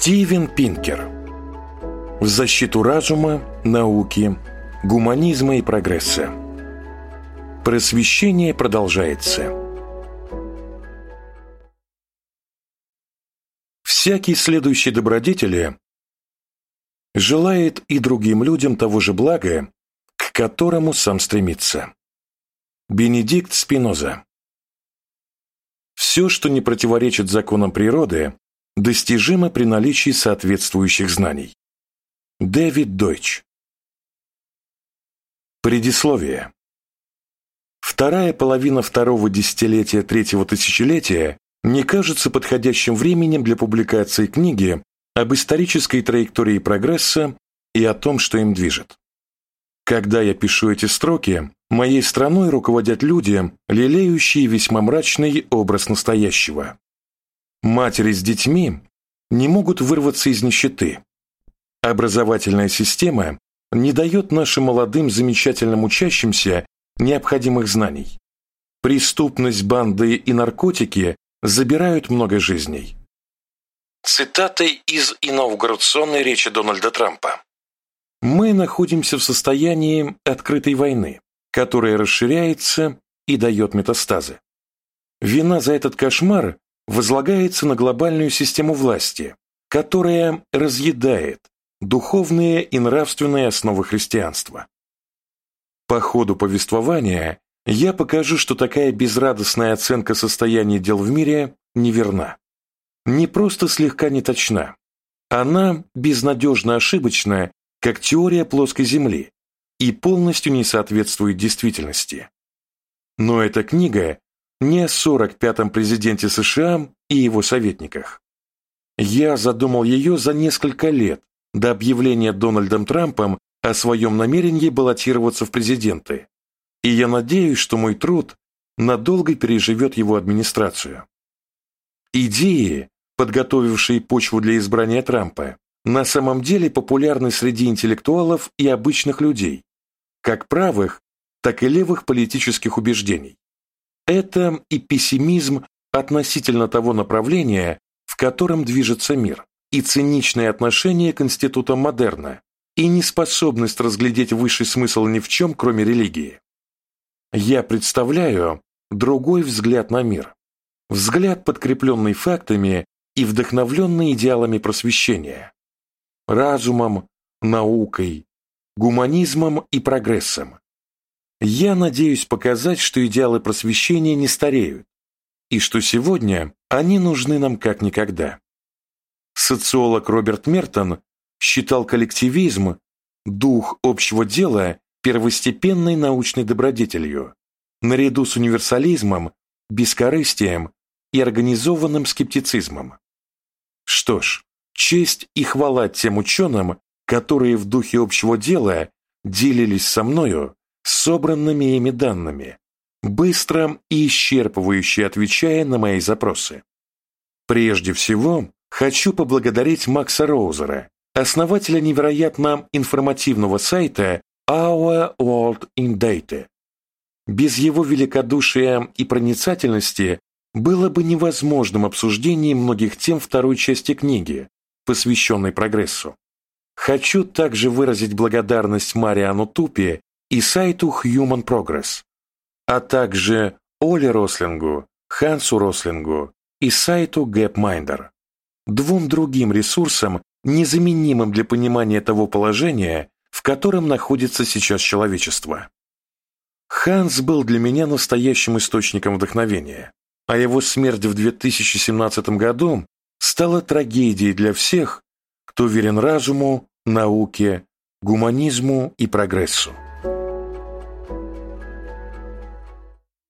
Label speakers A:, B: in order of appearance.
A: Стивен Пинкер. В защиту разума, науки, гуманизма и прогресса. Просвещение продолжается. Всякий следующий добродетели желает и другим людям того же блага, к которому сам стремится. Бенедикт Спиноза. Все, что не противоречит законам природы, достижимо при наличии соответствующих знаний. Дэвид Дойч Предисловие Вторая половина второго десятилетия третьего тысячелетия не кажется подходящим временем для публикации книги об исторической траектории прогресса и о том, что им движет. Когда я пишу эти строки, моей страной руководят люди, лелеющие весьма мрачный образ настоящего. Матери с детьми не могут вырваться из нищеты. Образовательная система не дает нашим молодым замечательным учащимся необходимых знаний. Преступность, банды и наркотики забирают много жизней. Цитаты из инаугурационной речи Дональда Трампа. Мы находимся в состоянии открытой войны, которая расширяется и дает метастазы. Вина за этот кошмар возлагается на глобальную систему власти, которая разъедает духовные и нравственные основы христианства. По ходу повествования я покажу, что такая безрадостная оценка состояния дел в мире неверна. Не просто слегка неточна, она безнадежно ошибочна, как теория плоской Земли, и полностью не соответствует действительности. Но эта книга не о 45-м президенте США и его советниках. Я задумал ее за несколько лет до объявления Дональдом Трампом о своем намерении баллотироваться в президенты, и я надеюсь, что мой труд надолго переживет его администрацию. Идеи, подготовившие почву для избрания Трампа, на самом деле популярны среди интеллектуалов и обычных людей, как правых, так и левых политических убеждений. Это и пессимизм относительно того направления, в котором движется мир, и циничное отношение к институтам модерна, и неспособность разглядеть высший смысл ни в чем, кроме религии. Я представляю другой взгляд на мир, взгляд, подкрепленный фактами и вдохновленный идеалами просвещения, разумом, наукой, гуманизмом и прогрессом, я надеюсь показать, что идеалы просвещения не стареют, и что сегодня они нужны нам как никогда. Социолог Роберт Мертон считал коллективизм, дух общего дела, первостепенной научной добродетелью, наряду с универсализмом, бескорыстием и организованным скептицизмом. Что ж, честь и хвала тем ученым, которые в духе общего дела делились со мною собранными ими данными, быстро и исчерпывающе отвечая на мои запросы. Прежде всего, хочу поблагодарить Макса Роузера, основателя невероятно информативного сайта Our World in Data. Без его великодушия и проницательности было бы невозможным обсуждение многих тем второй части книги, посвященной прогрессу. Хочу также выразить благодарность Мариану Тупи и сайту Human Progress, а также Оле Рослингу, Хансу Рослингу и сайту GapMinder, двум другим ресурсам, незаменимым для понимания того положения, в котором находится сейчас человечество. Ханс был для меня настоящим источником вдохновения, а его смерть в 2017 году стала трагедией для всех, кто верен разуму, науке, гуманизму и прогрессу.